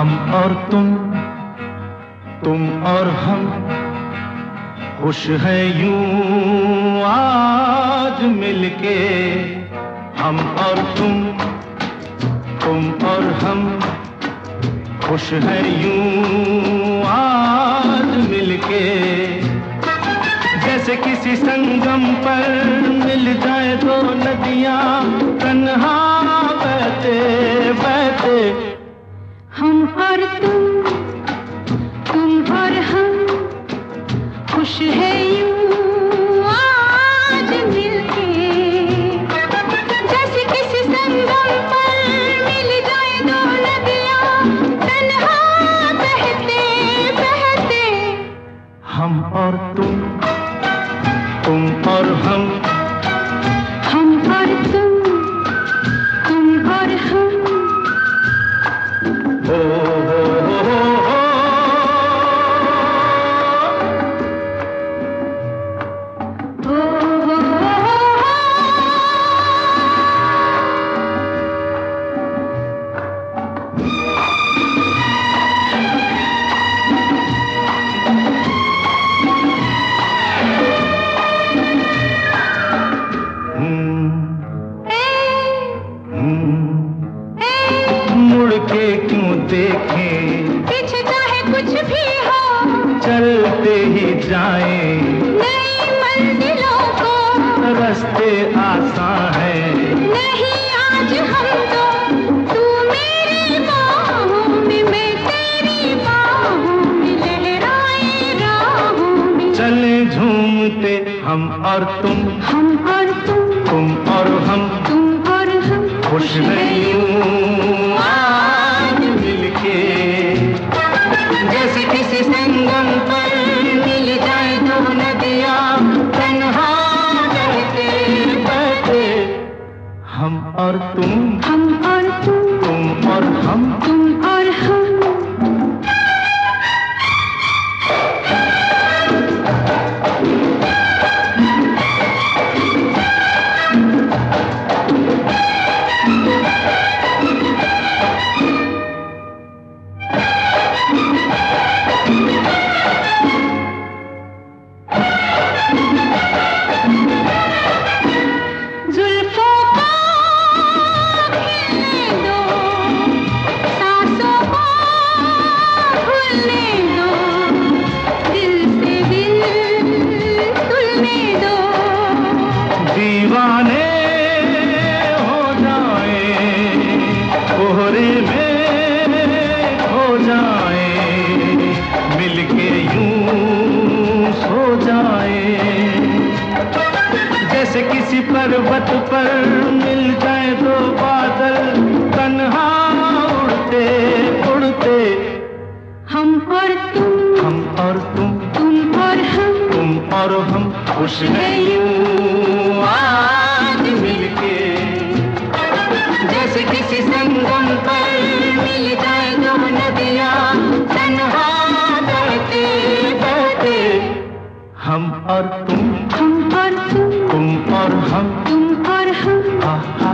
हम और तुम तुम और हम। खुश है यूँ आज मिलके हम और तुम तुम और हम। खुश हैं यूँ आज मिलके। जैसे किसी संगम पर मिल और तुम तुम के क्यों देखें। पीछे चाहे कुछ भी हो चलते ही जाएँ। नई मंजिलों को। रास्ते आसान है। नहीं आज हम तो तू मेरी बाहों में मैं तेरी बाहों में लहराए राहों में। चले झूमते हम और तुम। हम और तुम। तुम और हम। तुम और हम। खुश नहीं आज और तुम में खो जाए मिलके यूँ सो जाए। जैसे किसी पर्वत पर मिल जाए दो बादल तन्हा उड़ते उड़ते। हम और तुम हम और तुम तुम और हम तुम और हम खुश यूँ। और तुम। तुम पर तुम तुम और हम। तुम और हम।